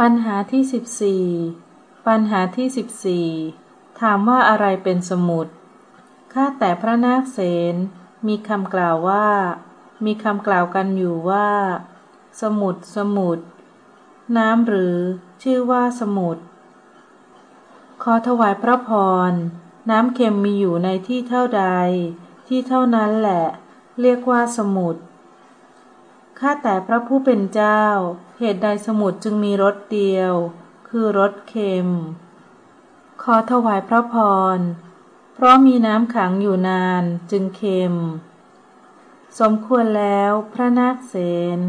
ปัญหาที่สิบสี่ปัญหาที่สิบสี่ถามว่าอะไรเป็นสมุด ข้าแต่พระนาคเสนมีคำกล่าวว่า มีคำกล่าวกันอยู่ว่า สมุดสมุด น้ำหรือชื่อว่าสมุด ขอถวายพระพร น้ำเค็มมีอยู่ในที่เท่าใด ที่เท่านั้นแหละ เรียกว่าสมุด ข้าแต่พระผู้เป็นเจ้า เหตุใดสมุดจึงมีรสเดียว คือรสเค็ม ขอถวายพระพร เพราะมีน้ำขังอยู่นานจึงเค็ม สมควรแล้วพระนาคเสน